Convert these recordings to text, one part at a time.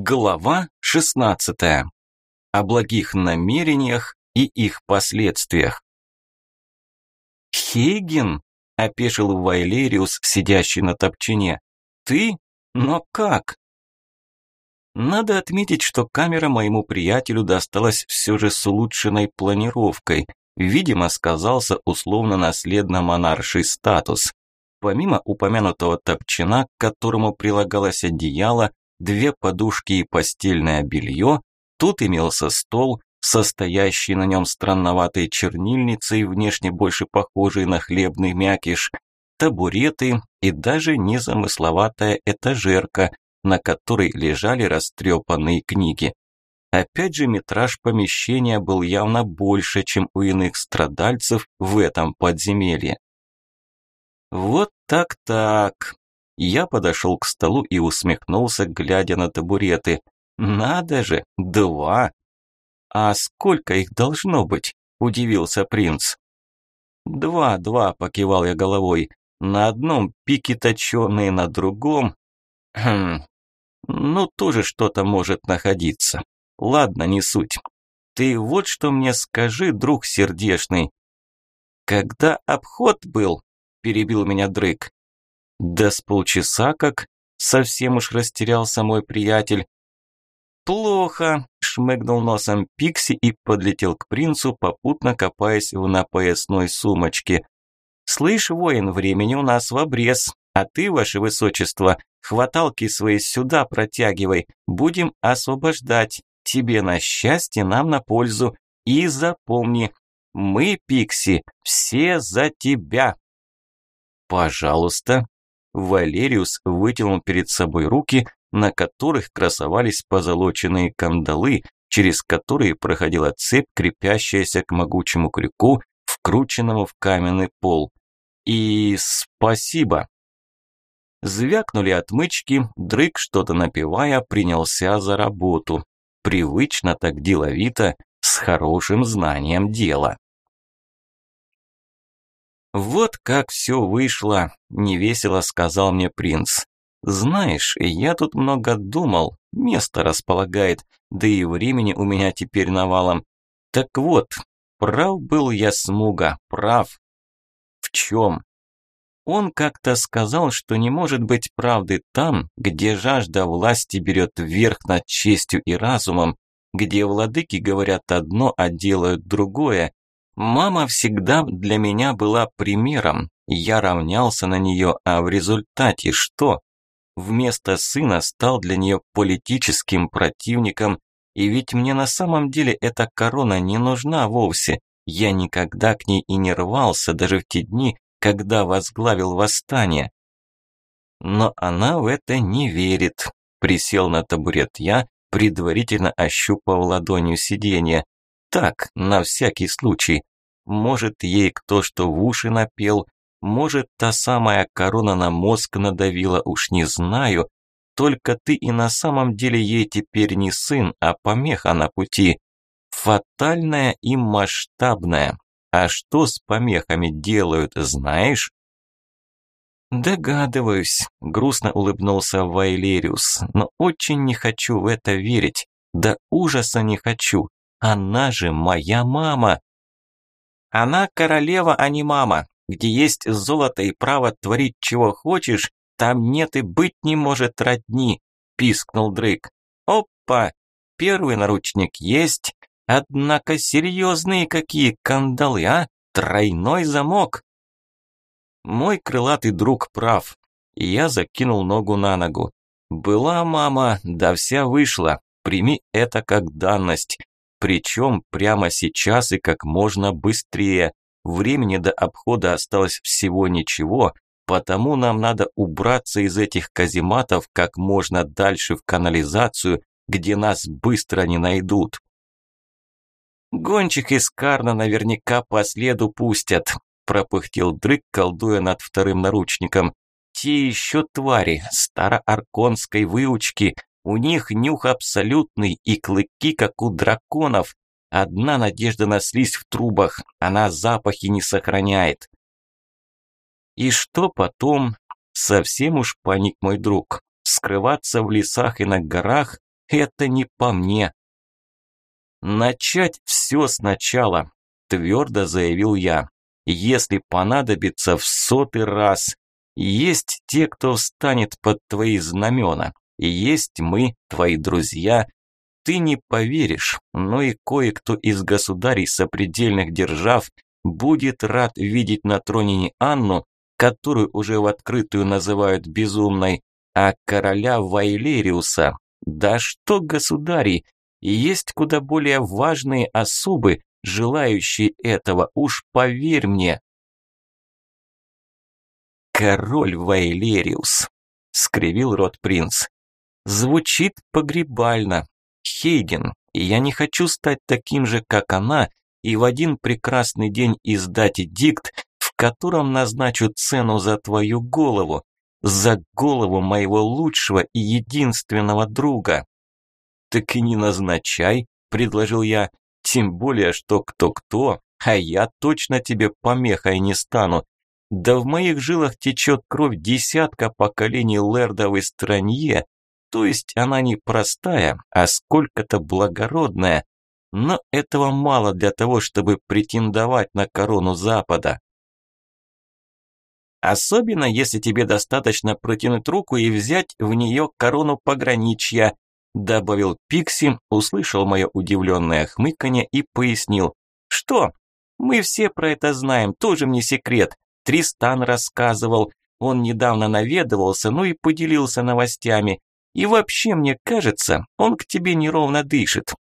Глава 16. О благих намерениях и их последствиях. «Хейген?» – опешил Вайлериус, сидящий на топчине. «Ты? Но как?» Надо отметить, что камера моему приятелю досталась все же с улучшенной планировкой. Видимо, сказался условно-наследно монарший статус. Помимо упомянутого топчина, к которому прилагалось одеяло, две подушки и постельное белье, тут имелся стол, состоящий на нем странноватой чернильницей, внешне больше похожей на хлебный мякиш, табуреты и даже незамысловатая этажерка, на которой лежали растрепанные книги. Опять же, метраж помещения был явно больше, чем у иных страдальцев в этом подземелье. Вот так-так. Я подошел к столу и усмехнулся, глядя на табуреты. Надо же, два. А сколько их должно быть? Удивился принц. Два, два, покивал я головой. На одном пике точеные, на другом... Хм, ну тоже что-то может находиться. Ладно, не суть. Ты вот что мне скажи, друг сердешный. Когда обход был, перебил меня Дрык. Да с полчаса как, совсем уж растерялся мой приятель. Плохо, шмыгнул носом Пикси и подлетел к принцу, попутно копаясь в напоясной сумочке. Слышь, воин, времени у нас в обрез, а ты, ваше высочество, хваталки свои сюда протягивай, будем освобождать. Тебе на счастье, нам на пользу. И запомни, мы, Пикси, все за тебя. Пожалуйста, Валериус вытянул перед собой руки, на которых красовались позолоченные кандалы, через которые проходила цепь, крепящаяся к могучему крюку, вкрученному в каменный пол. И спасибо. Звякнули отмычки, дрык, что-то напевая, принялся за работу. Привычно так деловито, с хорошим знанием дела. «Вот как все вышло», – невесело сказал мне принц. «Знаешь, я тут много думал, место располагает, да и времени у меня теперь навалом. Так вот, прав был я Смуга, прав». «В чем?» Он как-то сказал, что не может быть правды там, где жажда власти берет верх над честью и разумом, где владыки говорят одно, а делают другое, Мама всегда для меня была примером. Я равнялся на нее, а в результате что? Вместо сына стал для нее политическим противником, и ведь мне на самом деле эта корона не нужна вовсе. Я никогда к ней и не рвался, даже в те дни, когда возглавил восстание. Но она в это не верит. Присел на табурет я, предварительно ощупав ладонью сиденье. Так, на всякий случай. Может, ей кто что в уши напел, может, та самая корона на мозг надавила, уж не знаю. Только ты и на самом деле ей теперь не сын, а помеха на пути. Фатальная и масштабная. А что с помехами делают, знаешь? «Догадываюсь», – грустно улыбнулся Вайлериус, «но очень не хочу в это верить. Да ужаса не хочу. Она же моя мама». «Она королева, а не мама. Где есть золото и право творить чего хочешь, там нет и быть не может родни», – пискнул Дрейк. «Опа! Первый наручник есть, однако серьезные какие кандалы, а? Тройной замок!» Мой крылатый друг прав. Я закинул ногу на ногу. Была мама, да вся вышла. Прими это как данность. Причем прямо сейчас и как можно быстрее. Времени до обхода осталось всего ничего, потому нам надо убраться из этих казематов как можно дальше в канализацию, где нас быстро не найдут. Гонщик из Карна наверняка по следу пустят, пропыхтел Дрык, колдуя над вторым наручником. Те еще твари, староарконской выучки, у них нюх абсолютный и клыки, как у драконов. Одна надежда на слизь в трубах, она запахи не сохраняет. И что потом? Совсем уж паник мой друг. Скрываться в лесах и на горах? Это не по мне. Начать все сначала, твердо заявил я. Если понадобится в сотый раз. Есть те, кто встанет под твои знамена. Есть мы, твои друзья. Ты не поверишь, но и кое-кто из государей сопредельных держав будет рад видеть на троне не Анну, которую уже в открытую называют безумной, а короля Вайлериуса. Да что государи, есть куда более важные особы, желающие этого, уж поверь мне. Король Вайлериус, скривил рот принц. Звучит погребально. Хейген, я не хочу стать таким же, как она, и в один прекрасный день издать дикт, в котором назначу цену за твою голову, за голову моего лучшего и единственного друга. Так и не назначай, предложил я, тем более, что кто-кто, а я точно тебе помехой не стану. Да в моих жилах течет кровь десятка поколений лэрдов из Странье, то есть она не простая, а сколько-то благородная. Но этого мало для того, чтобы претендовать на корону Запада. Особенно, если тебе достаточно протянуть руку и взять в нее корону пограничья, добавил Пикси, услышал мое удивленное хмыканье и пояснил. Что? Мы все про это знаем, тоже мне секрет. Тристан рассказывал, он недавно наведывался, ну и поделился новостями. И вообще, мне кажется, он к тебе неровно дышит.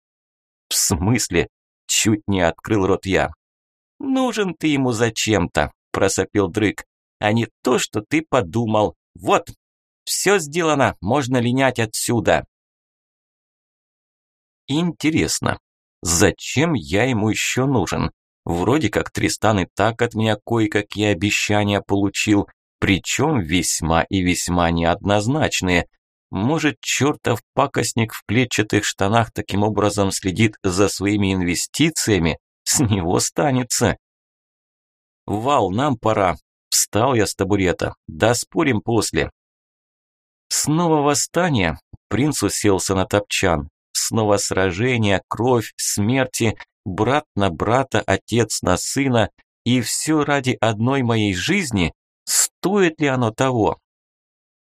В смысле? Чуть не открыл рот я. Нужен ты ему зачем-то, просопил Дрык а не то, что ты подумал. Вот, все сделано, можно линять отсюда. Интересно, зачем я ему еще нужен? Вроде как Тристан и так от меня кое-какие обещания получил, причем весьма и весьма неоднозначные. Может, чертов пакостник в клетчатых штанах таким образом следит за своими инвестициями? С него станется. «Вал, нам пора», Встал я с табурета. Да спорим после. Снова восстание. Принц уселся на топчан. Снова сражение, кровь, смерти, брат на брата, отец на сына. И все ради одной моей жизни? Стоит ли оно того?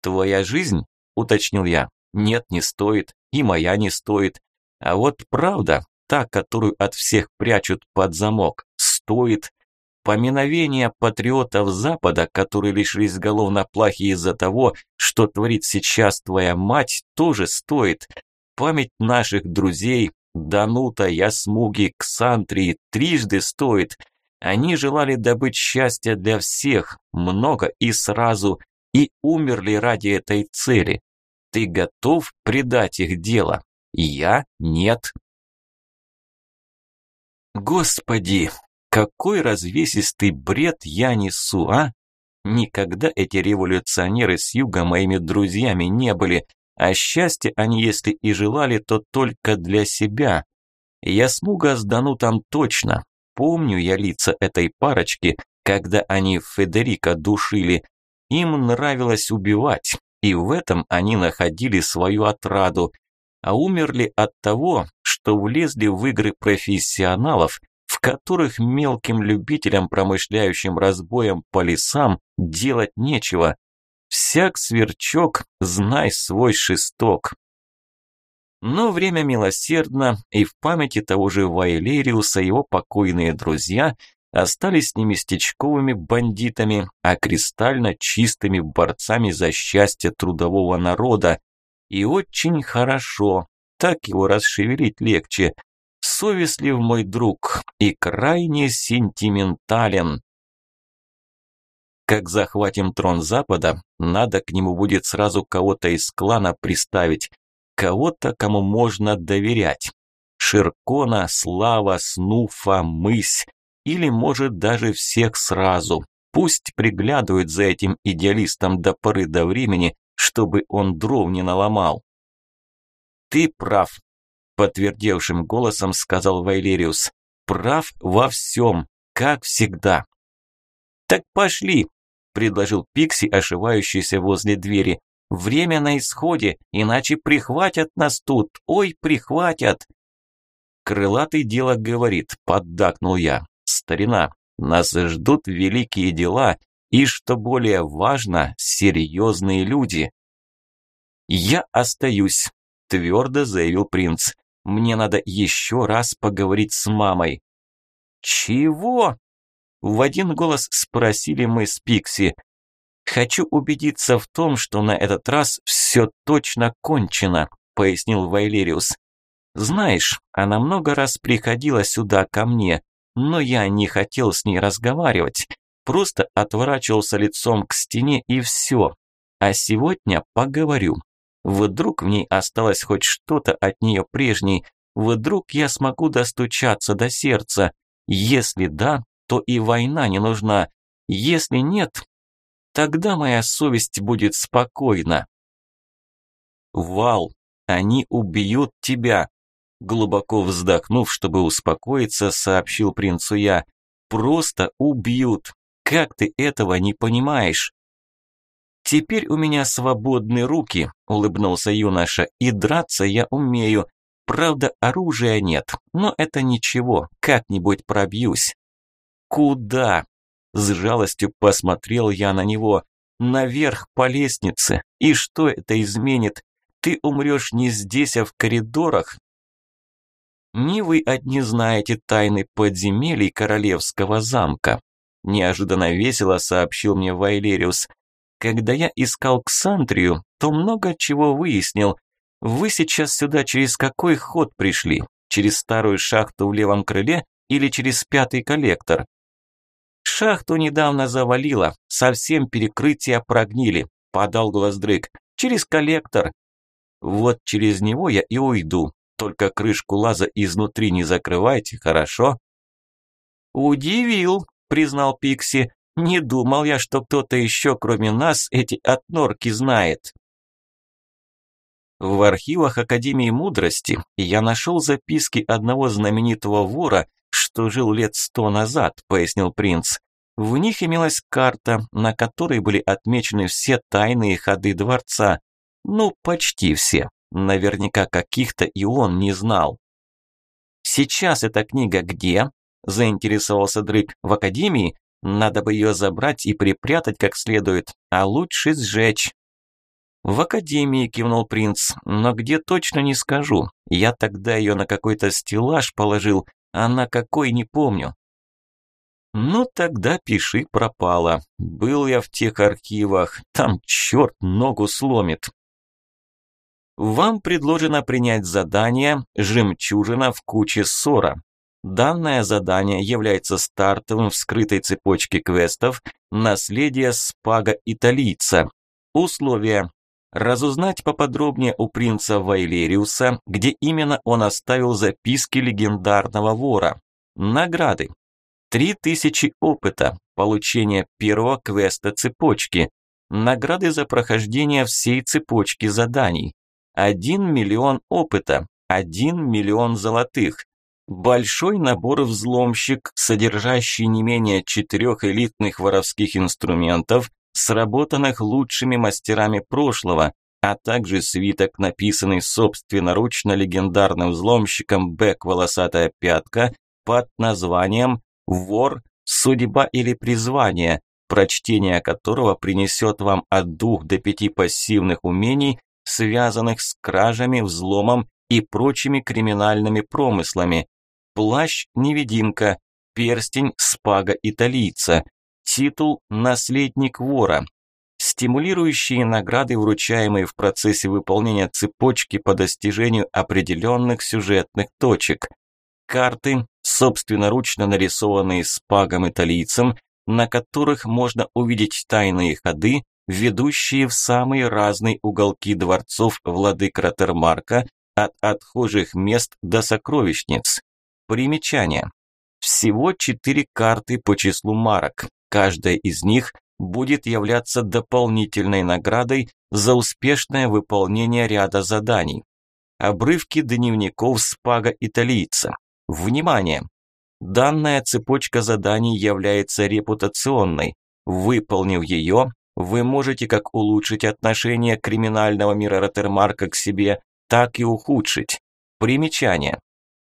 Твоя жизнь? Уточнил я. Нет, не стоит. И моя не стоит. А вот правда, та, которую от всех прячут под замок, стоит. Поминовение патриотов Запада, которые лишились голов на плахе из-за того, что творит сейчас твоя мать, тоже стоит. Память наших друзей, Данута, Ясмуги, Ксантрии, трижды стоит. Они желали добыть счастье для всех, много и сразу, и умерли ради этой цели. Ты готов предать их дело? Я нет. Господи, какой развесистый бред я несу, а? Никогда эти революционеры с юга моими друзьями не были, а счастье они, если и желали, то только для себя. Я смуга сдану там точно. Помню я лица этой парочки, когда они Федерика душили. Им нравилось убивать, и в этом они находили свою отраду. А умерли от того, что влезли в игры профессионалов, которых мелким любителям, промышляющим разбоем по лесам, делать нечего. Всяк сверчок, знай свой шесток. Но время милосердно, и в памяти того же Вайлериуса его покойные друзья остались не местечковыми бандитами, а кристально чистыми борцами за счастье трудового народа. И очень хорошо, так его расшевелить легче, совестлив мой друг и крайне сентиментален. Как захватим трон Запада, надо к нему будет сразу кого-то из клана приставить, кого-то, кому можно доверять. Ширкона, Слава, Снуфа, Мысь, или, может, даже всех сразу. Пусть приглядывают за этим идеалистом до поры до времени, чтобы он дров не наломал. Ты прав, подтвердевшим голосом сказал Вайлериус. Прав во всем, как всегда. Так пошли, предложил Пикси, ошивающийся возле двери. Время на исходе, иначе прихватят нас тут. Ой, прихватят. Крылатый дело говорит, поддакнул я. Старина, нас ждут великие дела и, что более важно, серьезные люди. Я остаюсь, твердо заявил принц. Мне надо еще раз поговорить с мамой. Чего? В один голос спросили мы с Пикси. «Хочу убедиться в том, что на этот раз все точно кончено», – пояснил Вайлериус. «Знаешь, она много раз приходила сюда ко мне, но я не хотел с ней разговаривать, просто отворачивался лицом к стене и все. А сегодня поговорю. Вдруг в ней осталось хоть что-то от нее прежней, вдруг я смогу достучаться до сердца. Если да, то и война не нужна. Если нет, Тогда моя совесть будет спокойна. Вал, они убьют тебя. Глубоко вздохнув, чтобы успокоиться, сообщил принцу я. Просто убьют. Как ты этого не понимаешь? Теперь у меня свободны руки, улыбнулся юноша, и драться я умею. Правда, оружия нет, но это ничего, как-нибудь пробьюсь. Куда? С жалостью посмотрел я на него. Наверх по лестнице. И что это изменит? Ты умрешь не здесь, а в коридорах. Не вы одни знаете тайны подземелий королевского замка. Неожиданно весело сообщил мне Вайлериус. Когда я искал Ксантрию, то много чего выяснил. Вы сейчас сюда через какой ход пришли? Через старую шахту в левом крыле или через пятый коллектор? Шахту недавно завалило, совсем перекрытия прогнили, подал голос. Через коллектор. Вот через него я и уйду. Только крышку лаза изнутри не закрывайте, хорошо? Удивил, признал Пикси. Не думал я, что кто-то еще, кроме нас, эти отнорки знает. В архивах Академии Мудрости я нашел записки одного знаменитого вора, что жил лет сто назад, пояснил принц. В них имелась карта, на которой были отмечены все тайные ходы дворца. Ну, почти все. Наверняка каких-то и он не знал. «Сейчас эта книга где?» – заинтересовался Дрык. «В академии? Надо бы ее забрать и припрятать как следует, а лучше сжечь». «В академии», – кивнул принц, – «но где точно не скажу. Я тогда ее на какой-то стеллаж положил, а на какой не помню. Ну тогда пиши пропало. Был я в тех архивах, там черт ногу сломит. Вам предложено принять задание «Жемчужина в куче ссора». Данное задание является стартовым в скрытой цепочке квестов «Наследие спага италийца». Условия. Разузнать поподробнее у принца Вайлериуса, где именно он оставил записки легендарного вора. Награды. Три тысячи опыта, получение первого квеста цепочки, награды за прохождение всей цепочки заданий, один миллион опыта, один миллион золотых, большой набор взломщик, содержащий не менее четырех элитных воровских инструментов, сработанных лучшими мастерами прошлого, а также свиток, написанный собственноручно легендарным взломщиком Бэк Волосатая Пятка под названием Вор – судьба или призвание, прочтение которого принесет вам от двух до пяти пассивных умений, связанных с кражами, взломом и прочими криминальными промыслами. Плащ-невидимка, перстень спага италийца, титул «Наследник вора», стимулирующие награды, вручаемые в процессе выполнения цепочки по достижению определенных сюжетных точек, карты, собственноручно нарисованные спагом-италийцем, на которых можно увидеть тайные ходы, ведущие в самые разные уголки дворцов владык Ротермарка, от отхожих мест до сокровищниц. Примечание. Всего четыре карты по числу марок. Каждая из них будет являться дополнительной наградой за успешное выполнение ряда заданий. Обрывки дневников спага-италийца. Внимание! Данная цепочка заданий является репутационной. Выполнив ее, Вы можете как улучшить отношение криминального мира Роттермарка к себе, так и ухудшить. Примечание.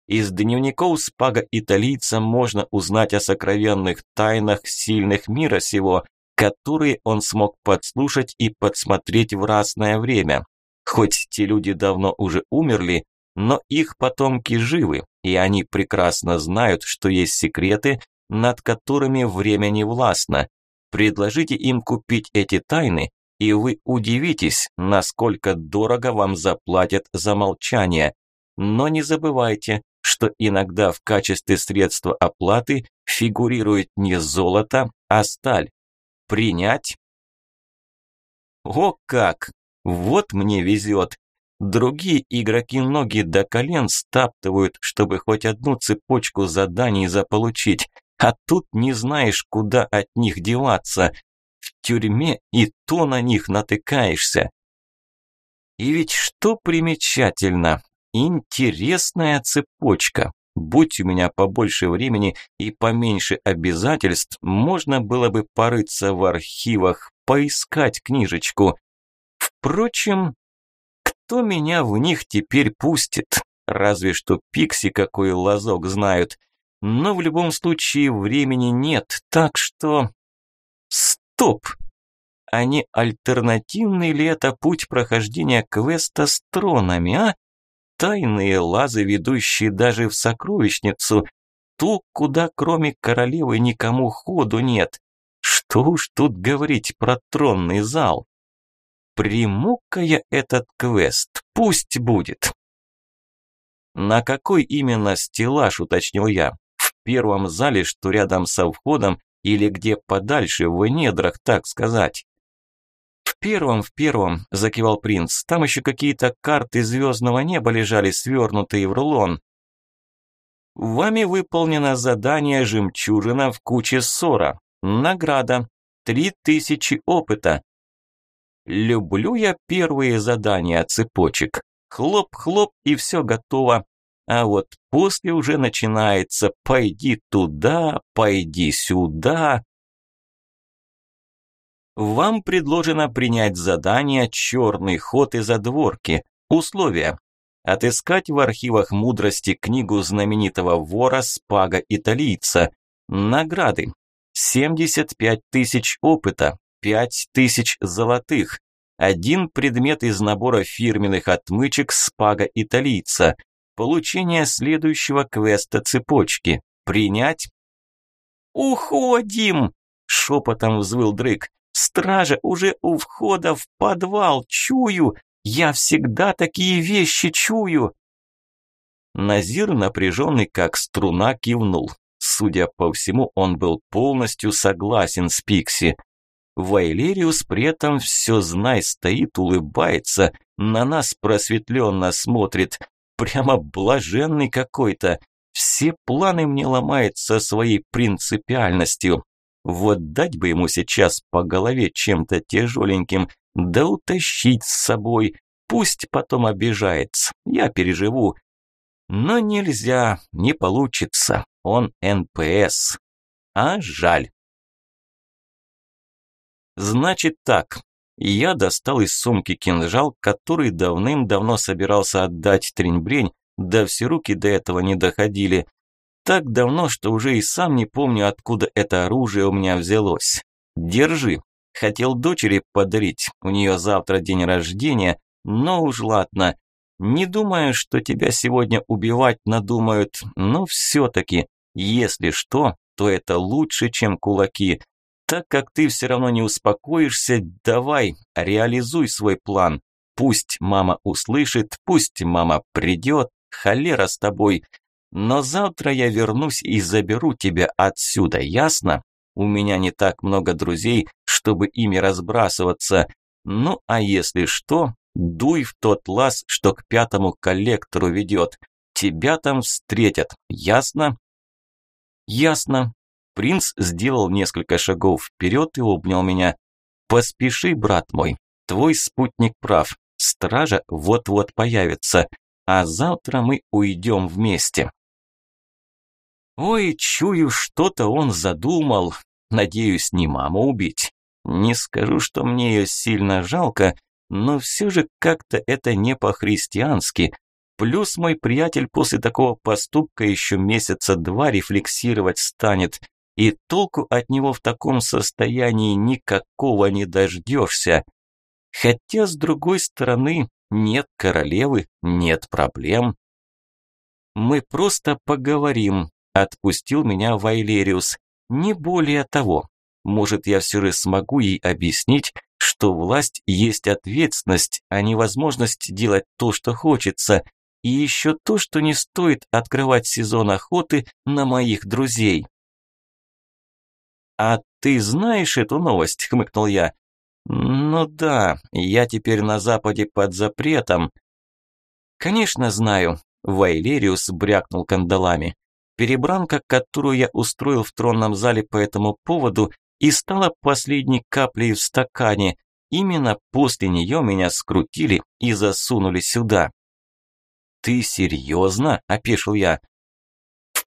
Из дневников спага италийца можно узнать о сокровенных тайнах сильных мира сего, которые он смог подслушать и подсмотреть в разное время. Хоть те люди давно уже умерли, но их потомки живы, и они прекрасно знают, что есть секреты, над которыми время не властно. Предложите им купить эти тайны, и вы удивитесь, насколько дорого вам заплатят за молчание. Но не забывайте, что иногда в качестве средства оплаты фигурирует не золото, а сталь. Принять? О как! Вот мне везет. Другие игроки ноги до колен стаптывают, чтобы хоть одну цепочку заданий заполучить, а тут не знаешь, куда от них деваться. В тюрьме и то на них натыкаешься. И ведь что примечательно, интересная цепочка. Будь у меня побольше времени и поменьше обязательств, можно было бы порыться в архивах, поискать книжечку. Впрочем, кто меня в них теперь пустит? Разве что Пикси какой лазок знают. Но в любом случае времени нет, так что... Стоп! А не альтернативный ли это путь прохождения квеста с тронами, а? Тайные лазы, ведущие даже в сокровищницу, ту, куда кроме королевы никому ходу нет. Что уж тут говорить про тронный зал? Приму-ка я этот квест, пусть будет. На какой именно стеллаж, уточнил я? Первом зале, что рядом со входом, или где подальше, в недрах, так сказать? В первом, в первом, закивал принц. Там еще какие-то карты звездного неба лежали, свернутые в рулон. Вами выполнено задание «Жемчужина в куче ссора». Награда. Три тысячи опыта. Люблю я первые задания цепочек. Хлоп-хлоп и все готово. А вот после уже начинается «пойди туда, пойди сюда». Вам предложено принять задание «Черный ход из задворки». Условия. Отыскать в архивах мудрости книгу знаменитого вора Спага Италийца. Награды. 75 тысяч опыта, пять тысяч золотых. Один предмет из набора фирменных отмычек спага италийца. Получение следующего квеста цепочки. Принять? «Уходим!» – шепотом взвыл Дрык. «Стража уже у входа в подвал, чую! Я всегда такие вещи чую!» Назир, напряженный как струна, кивнул. Судя по всему, он был полностью согласен с Пикси. Вайлериус при этом все знай стоит, улыбается, на нас просветленно смотрит. Прямо блаженный какой-то. Все планы мне ломает со своей принципиальностью. Вот дать бы ему сейчас по голове чем-то тяжеленьким, да утащить с собой. Пусть потом обижается, я переживу. Но нельзя, не получится, он НПС. А жаль. Значит так. Я достал из сумки кинжал, который давным-давно собирался отдать Триньбрень, да все руки до этого не доходили. Так давно, что уже и сам не помню, откуда это оружие у меня взялось. Держи. Хотел дочери подарить, у нее завтра день рождения, но уж ладно. Не думаю, что тебя сегодня убивать надумают, но все-таки, если что, то это лучше, чем кулаки так как ты все равно не успокоишься, давай, реализуй свой план. Пусть мама услышит, пусть мама придет, холера с тобой. Но завтра я вернусь и заберу тебя отсюда, ясно? У меня не так много друзей, чтобы ими разбрасываться. Ну, а если что, дуй в тот лаз, что к пятому коллектору ведет. Тебя там встретят, ясно? Ясно, Принц сделал несколько шагов вперед и обнял меня. «Поспеши, брат мой, твой спутник прав, стража вот-вот появится, а завтра мы уйдем вместе». Ой, чую, что-то он задумал. Надеюсь, не маму убить. Не скажу, что мне ее сильно жалко, но все же как-то это не по-христиански. Плюс мой приятель после такого поступка еще месяца два рефлексировать станет, и толку от него в таком состоянии никакого не дождешься. Хотя, с другой стороны, нет королевы, нет проблем. «Мы просто поговорим», – отпустил меня Вайлериус. «Не более того. Может, я все же смогу ей объяснить, что власть есть ответственность, а не возможность делать то, что хочется, и еще то, что не стоит открывать сезон охоты на моих друзей». «А ты знаешь эту новость?» – хмыкнул я. «Ну да, я теперь на Западе под запретом». «Конечно знаю», – Вайлериус брякнул кандалами. Перебранка, которую я устроил в тронном зале по этому поводу, и стала последней каплей в стакане. Именно после нее меня скрутили и засунули сюда. «Ты серьезно?» – опешил я.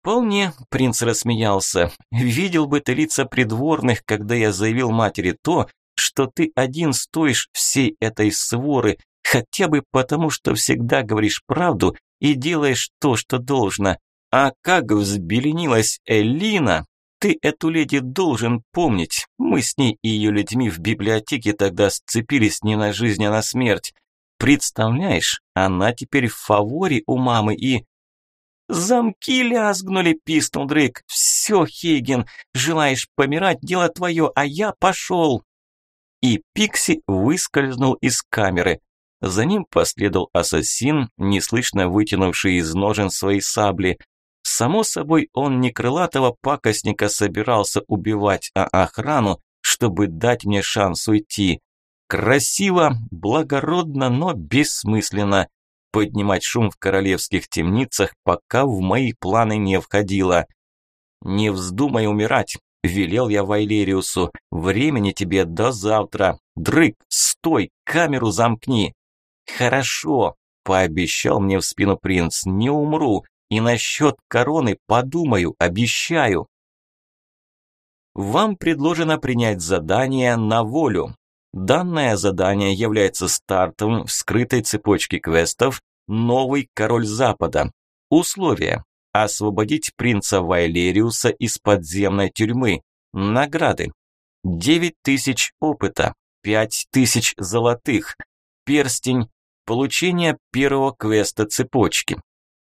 «Вполне», – принц рассмеялся. «Видел бы ты лица придворных, когда я заявил матери то, что ты один стоишь всей этой своры, хотя бы потому, что всегда говоришь правду и делаешь то, что должно. А как взбеленилась Элина, ты эту леди должен помнить. Мы с ней и ее людьми в библиотеке тогда сцепились не на жизнь, а на смерть. Представляешь, она теперь в фаворе у мамы и... «Замки лязгнули», – писнул Дрейк. «Все, Хейген, желаешь помирать, дело твое, а я пошел» и Пикси выскользнул из камеры. За ним последовал ассасин, неслышно вытянувший из ножен свои сабли. Само собой, он не крылатого пакостника собирался убивать, а охрану, чтобы дать мне шанс уйти. Красиво, благородно, но бессмысленно. Поднимать шум в королевских темницах пока в мои планы не входило. «Не вздумай умирать», Велел я Вайлериусу. Времени тебе до завтра. Дрык, стой, камеру замкни. Хорошо, пообещал мне в спину принц. Не умру. И насчет короны подумаю, обещаю. Вам предложено принять задание на волю. Данное задание является стартовым в скрытой цепочке квестов «Новый король Запада». Условия освободить принца Вайлериуса из подземной тюрьмы. Награды. 9 тысяч опыта, 5 тысяч золотых, перстень, получение первого квеста цепочки.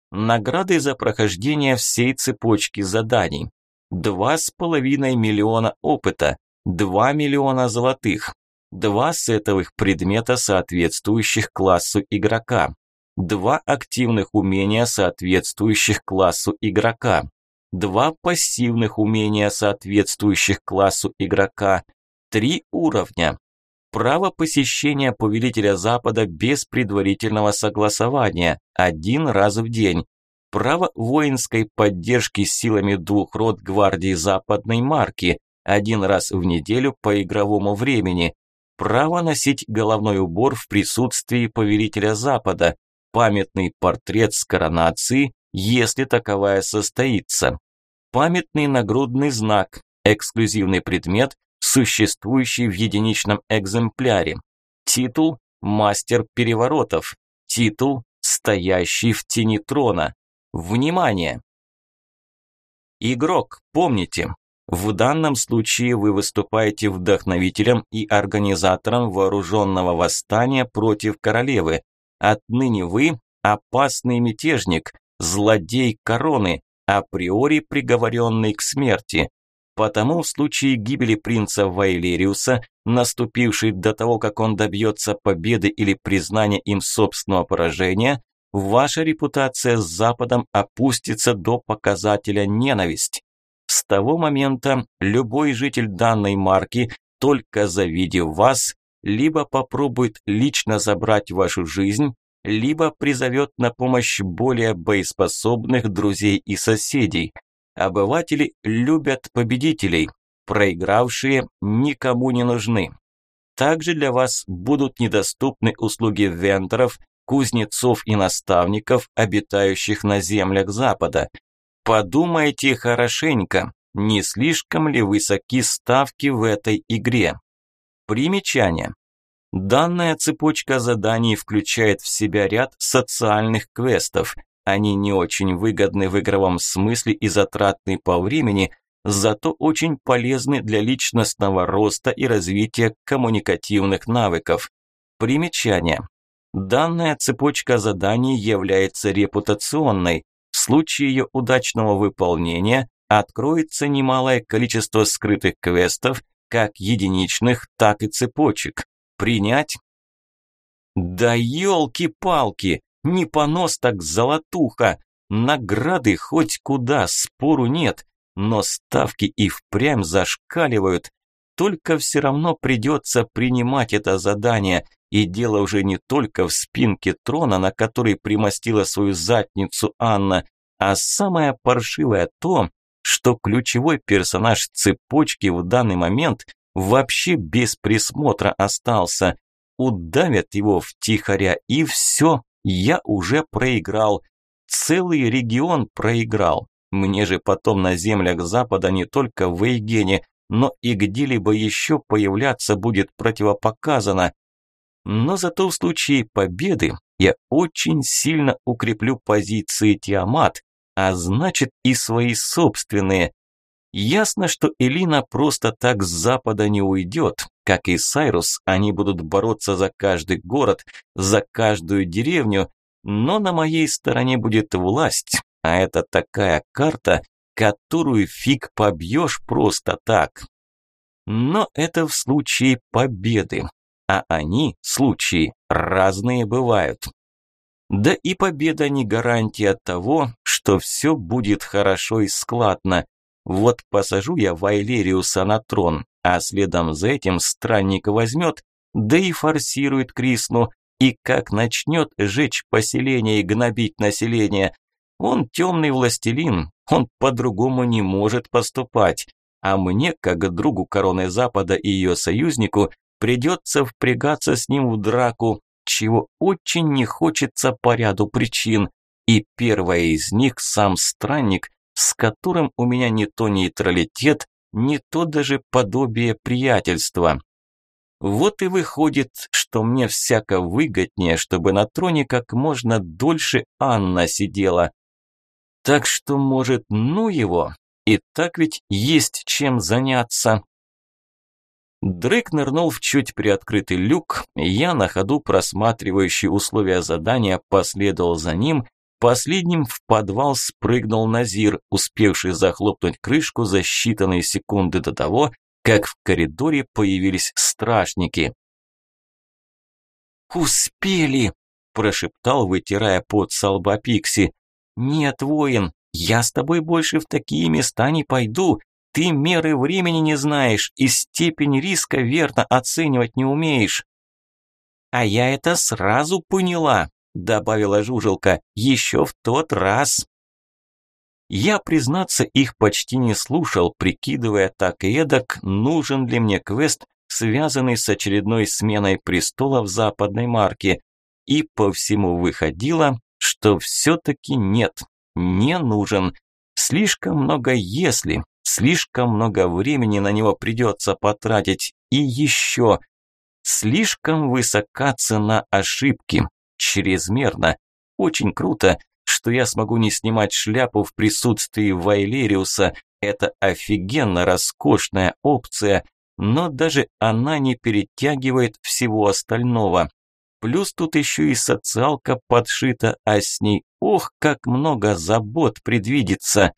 Награды за прохождение всей цепочки заданий. 2,5 миллиона опыта, 2 миллиона золотых, 2 сетовых предмета, соответствующих классу игрока, два активных умения, соответствующих классу игрока, два пассивных умения, соответствующих классу игрока, три уровня, право посещения повелителя Запада без предварительного согласования, один раз в день, право воинской поддержки силами двух рот гвардии западной марки, один раз в неделю по игровому времени, право носить головной убор в присутствии повелителя Запада, памятный портрет с коронацией, если таковая состоится, памятный нагрудный знак, эксклюзивный предмет, существующий в единичном экземпляре, титул «Мастер переворотов», титул «Стоящий в тени трона». Внимание! Игрок, помните, в данном случае вы выступаете вдохновителем и организатором вооруженного восстания против королевы, Отныне вы – опасный мятежник, злодей короны, априори приговоренный к смерти. Потому в случае гибели принца Вайлериуса, наступившей до того, как он добьется победы или признания им собственного поражения, ваша репутация с Западом опустится до показателя ненависть. С того момента любой житель данной марки, только завидев вас, либо попробует лично забрать вашу жизнь, либо призовет на помощь более боеспособных друзей и соседей. Обыватели любят победителей, проигравшие никому не нужны. Также для вас будут недоступны услуги венторов, кузнецов и наставников, обитающих на землях Запада. Подумайте хорошенько, не слишком ли высоки ставки в этой игре. Примечание. Данная цепочка заданий включает в себя ряд социальных квестов. Они не очень выгодны в игровом смысле и затратны по времени, зато очень полезны для личностного роста и развития коммуникативных навыков. Примечание. Данная цепочка заданий является репутационной. Случае ее удачного выполнения откроется немалое количество скрытых квестов, как единичных, так и цепочек. Принять? Да елки-палки, не понос так золотуха. Награды хоть куда, спору нет, но ставки и впрямь зашкаливают. Только все равно придется принимать это задание, и дело уже не только в спинке трона, на которой примостила свою задницу Анна, а самое паршивое то, что ключевой персонаж цепочки в данный момент вообще без присмотра остался. Удавят его втихаря и все, я уже проиграл. Целый регион проиграл. Мне же потом на землях Запада не только в Эйгене, но и где-либо еще появляться будет противопоказано. Но зато в случае победы я очень сильно укреплю позиции Тиамат, а значит и свои собственные. Ясно, что Элина просто так с запада не уйдет. Как и Сайрус, они будут бороться за каждый город, за каждую деревню, но на моей стороне будет власть, а это такая карта, которую фиг побьешь просто так. Но это в случае победы а они, случаи, разные бывают. Да и победа не гарантия того, что все будет хорошо и складно. Вот посажу я Вайлериуса на трон, а следом за этим странник возьмет, да и форсирует Крисну, и как начнет жечь поселение и гнобить население. Он темный властелин, он по-другому не может поступать. А мне, как другу короны Запада и ее союзнику, Придется впрягаться с ним в драку, чего очень не хочется по ряду причин. И первая из них сам странник, с которым у меня не то нейтралитет, не то даже подобие приятельства. Вот и выходит, что мне всяко выгоднее, чтобы на троне как можно дольше Анна сидела. Так что, может, ну его, и так ведь есть чем заняться. Дрейк нырнул в чуть приоткрытый люк, я на ходу просматривающий условия задания последовал за ним, последним в подвал спрыгнул Назир, успевший захлопнуть крышку за считанные секунды до того, как в коридоре появились стражники. «Успели!» – прошептал, вытирая пот со лба Пикси. «Нет, воин, я с тобой больше в такие места не пойду. Ты меры времени не знаешь и степень риска верно оценивать не умеешь. А я это сразу поняла, добавила Жужелка, еще в тот раз. Я, признаться, их почти не слушал, прикидывая так и эдак, нужен ли мне квест, связанный с очередной сменой престола в западной марке. И по всему выходило, что все-таки нет, не нужен. Слишком много «если», Слишком много времени на него придется потратить. И еще. Слишком высока цена ошибки. Чрезмерно. Очень круто, что я смогу не снимать шляпу в присутствии Вайлериуса. Это офигенно роскошная опция, но даже она не перетягивает всего остального. Плюс тут еще и социалка подшита, а с ней, ох, как много забот предвидится.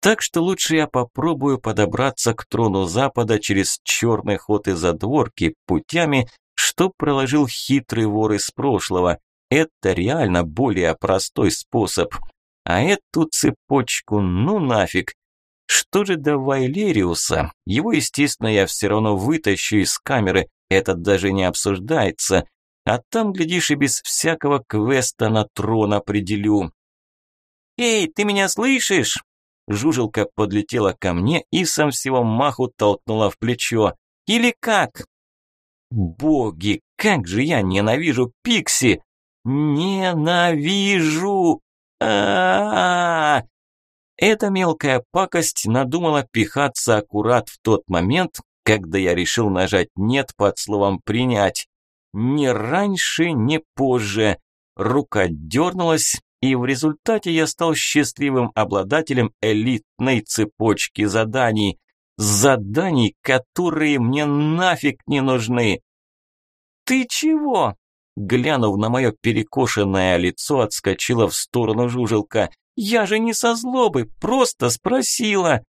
Так что лучше я попробую подобраться к трону Запада через черный ход и задворки путями, что проложил хитрый вор из прошлого. Это реально более простой способ. А эту цепочку, ну нафиг. Что же до Вайлериуса? Его, естественно, я все равно вытащу из камеры, это даже не обсуждается. А там, глядишь, и без всякого квеста на трон определю. «Эй, ты меня слышишь?» Жужелка подлетела ко мне и со всего маху толкнула в плечо. «Или как?» «Боги, как же я ненавижу Пикси! Ненавижу! а, -а, -а, Эта мелкая пакость надумала пихаться аккурат в тот момент, когда я решил нажать «нет» под словом «принять». Ни раньше, ни позже. Рука дернулась, и в результате я стал счастливым обладателем элитной цепочки заданий. Заданий, которые мне нафиг не нужны. «Ты чего?» Глянув на мое перекошенное лицо, отскочила в сторону жужелка. «Я же не со злобы, просто спросила!»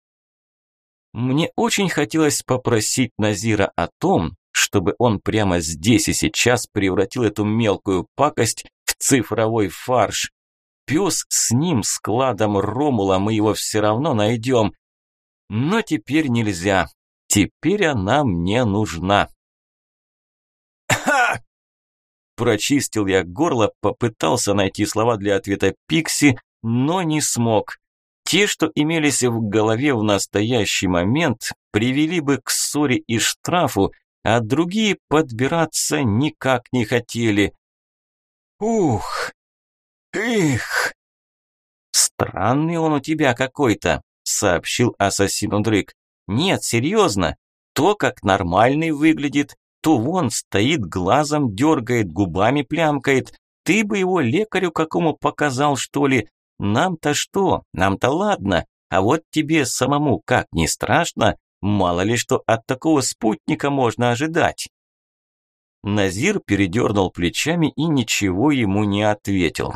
Мне очень хотелось попросить Назира о том, чтобы он прямо здесь и сейчас превратил эту мелкую пакость в цифровой фарш. Пес с ним, складом Ромула, мы его все равно найдем. Но теперь нельзя. Теперь она мне нужна. Прочистил я горло, попытался найти слова для ответа Пикси, но не смог. Те, что имелись в голове в настоящий момент, привели бы к ссоре и штрафу, а другие подбираться никак не хотели. Ух! Эх! Странный он у тебя какой-то, сообщил ассасину Дрык. Нет, серьезно, то, как нормальный выглядит, то вон стоит, глазом дергает, губами плямкает. Ты бы его лекарю какому показал, что ли? Нам-то что? Нам-то ладно. А вот тебе самому как не страшно? Мало ли что от такого спутника можно ожидать. Назир передернул плечами и ничего ему не ответил.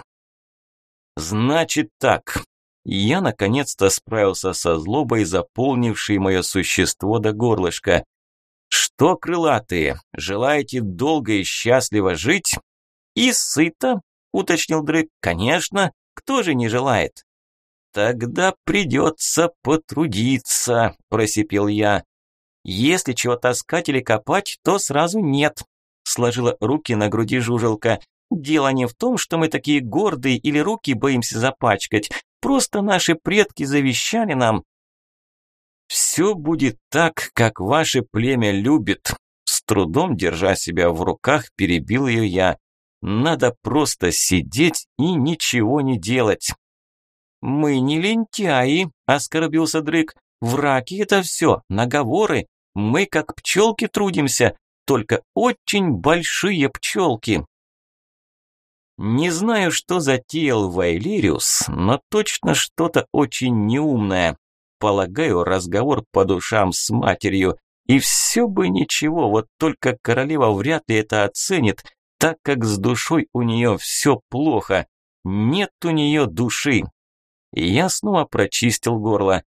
Значит так, я наконец-то справился со злобой, заполнившей мое существо до горлышка. Что, крылатые, желаете долго и счастливо жить? И сыто, уточнил Дрык. Конечно, кто же не желает? Тогда придется потрудиться, просипел я. Если чего таскать или копать, то сразу нет, сложила руки на груди жужелка. Дело не в том, что мы такие гордые или руки боимся запачкать. Просто наши предки завещали нам, «Все будет так, как ваше племя любит», с трудом держа себя в руках, перебил ее я. «Надо просто сидеть и ничего не делать». «Мы не лентяи», – оскорбился Дрык. «Враки это все, наговоры. Мы как пчелки трудимся, только очень большие пчелки». Не знаю, что затеял Вайлириус, но точно что-то очень неумное. Полагаю, разговор по душам с матерью. И все бы ничего, вот только королева вряд ли это оценит, так как с душой у нее все плохо. Нет у нее души. Я снова прочистил горло.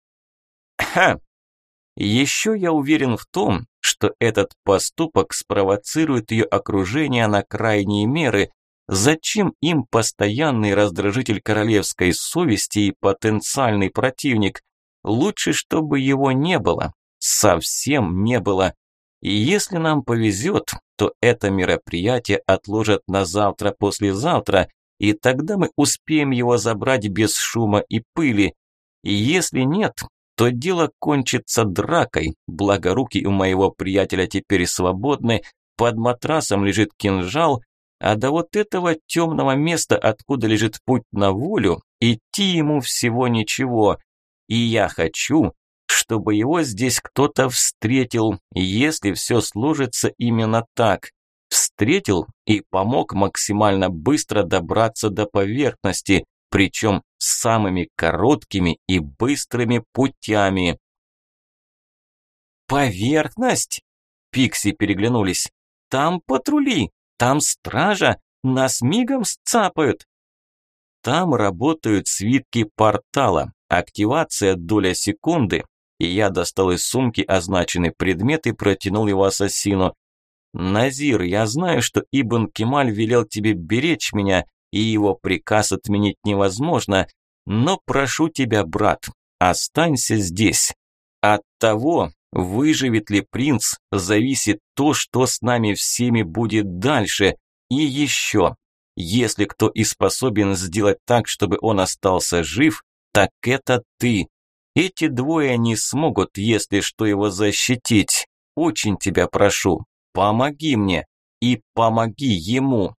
Ха! Еще я уверен в том, что этот поступок спровоцирует ее окружение на крайние меры. Зачем им постоянный раздражитель королевской совести и потенциальный противник? Лучше, чтобы его не было, совсем не было. И если нам повезет, то это мероприятие отложат на завтра-послезавтра, и тогда мы успеем его забрать без шума и пыли. И если нет, то дело кончится дракой, благо руки у моего приятеля теперь свободны, под матрасом лежит кинжал, а до вот этого темного места, откуда лежит путь на волю, идти ему всего ничего. И я хочу, чтобы его здесь кто-то встретил, если все сложится именно так. Встретил и помог максимально быстро добраться до поверхности, причем самыми короткими и быстрыми путями. «Поверхность?» Пикси переглянулись. «Там патрули, там стража, нас мигом сцапают». «Там работают свитки портала, Активация доля секунды, и я достал из сумки означенный предмет и протянул его ассасину. «Назир, я знаю, что Ибн Кемаль велел тебе беречь меня, и его приказ отменить невозможно, но прошу тебя, брат, останься здесь. От того, выживет ли принц, зависит то, что с нами всеми будет дальше. И еще, если кто и способен сделать так, чтобы он остался жив, так это ты. Эти двое не смогут, если что, его защитить. Очень тебя прошу, помоги мне и помоги ему.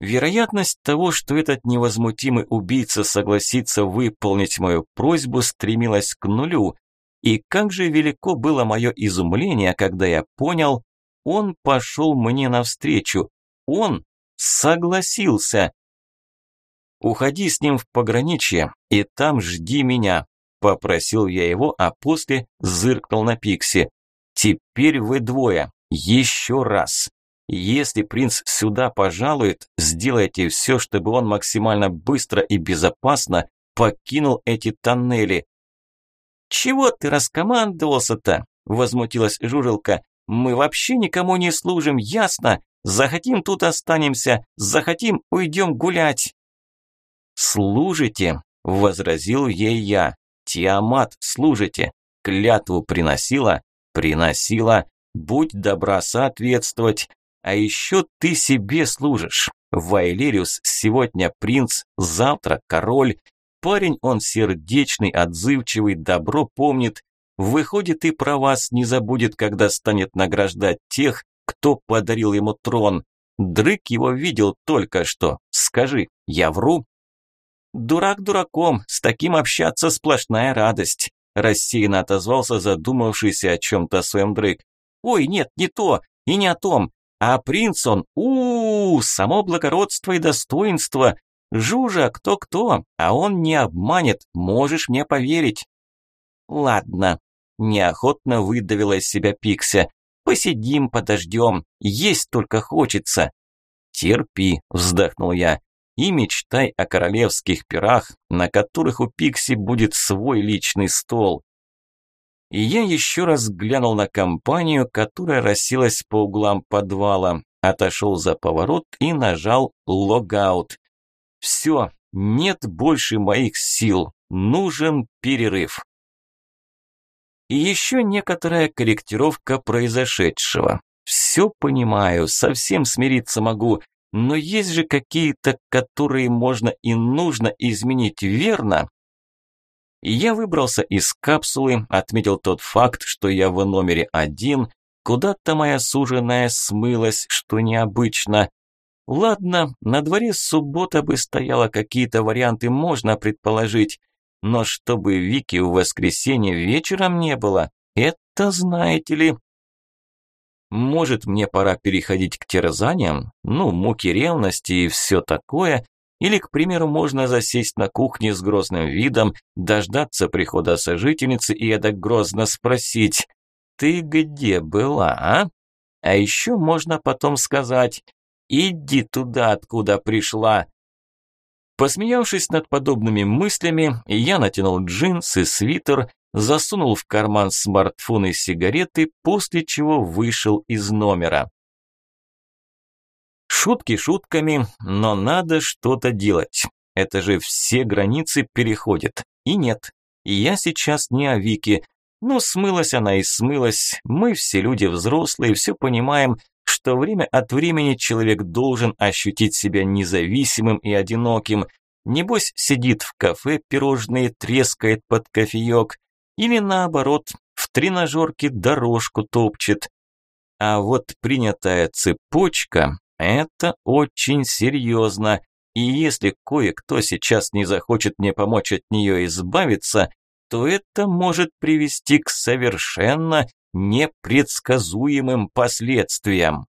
Вероятность того, что этот невозмутимый убийца согласится выполнить мою просьбу, стремилась к нулю, И как же велико было мое изумление, когда я понял, он пошел мне навстречу. Он согласился. «Уходи с ним в пограничье, и там жди меня», – попросил я его, а после зыркнул на Пикси. «Теперь вы двое. Еще раз. Если принц сюда пожалует, сделайте все, чтобы он максимально быстро и безопасно покинул эти тоннели». «Чего ты раскомандовался-то?» – возмутилась Жужелка. «Мы вообще никому не служим, ясно? Захотим – тут останемся, захотим – уйдем гулять». «Служите», – возразил ей я. «Тиамат, служите. Клятву приносила? Приносила. Будь добра соответствовать. А еще ты себе служишь. Вайлериус сегодня принц, завтра король. Парень он сердечный, отзывчивый, добро помнит. Выходит и про вас не забудет, когда станет награждать тех, кто подарил ему трон. Дрык его видел только что. Скажи, я вру? «Дурак дураком, с таким общаться сплошная радость», рассеянно отозвался задумавшийся о чем-то своем Дрейк. «Ой, нет, не то, и не о том. А принц он, у, -у, -у само благородство и достоинство. Жужа, кто-кто, а он не обманет, можешь мне поверить». «Ладно», – неохотно выдавила из себя Пикся. «Посидим, подождем, есть только хочется». «Терпи», – вздохнул я и мечтай о королевских пирах, на которых у Пикси будет свой личный стол. И я еще раз глянул на компанию, которая расселась по углам подвала, отошел за поворот и нажал логаут. Все, нет больше моих сил, нужен перерыв. И еще некоторая корректировка произошедшего. Все понимаю, совсем смириться могу, но есть же какие-то, которые можно и нужно изменить, верно? Я выбрался из капсулы, отметил тот факт, что я в номере один, куда-то моя суженая смылась, что необычно. Ладно, на дворе суббота бы стояла, какие-то варианты можно предположить, но чтобы Вики в воскресенье вечером не было, это, знаете ли, может, мне пора переходить к терзаниям? Ну, муки ревности и все такое? Или, к примеру, можно засесть на кухне с грозным видом, дождаться прихода сожительницы и это грозно спросить «Ты где была, а?» А еще можно потом сказать «Иди туда, откуда пришла». Посмеявшись над подобными мыслями, я натянул джинсы, свитер засунул в карман смартфон и сигареты, после чего вышел из номера. Шутки шутками, но надо что-то делать. Это же все границы переходят. И нет, я сейчас не о Вике. Ну, смылась она и смылась. Мы все люди взрослые, все понимаем, что время от времени человек должен ощутить себя независимым и одиноким. Небось, сидит в кафе, пирожные трескает под кофеек, или наоборот, в тренажерке дорожку топчет. А вот принятая цепочка – это очень серьезно. И если кое-кто сейчас не захочет мне помочь от нее избавиться, то это может привести к совершенно непредсказуемым последствиям.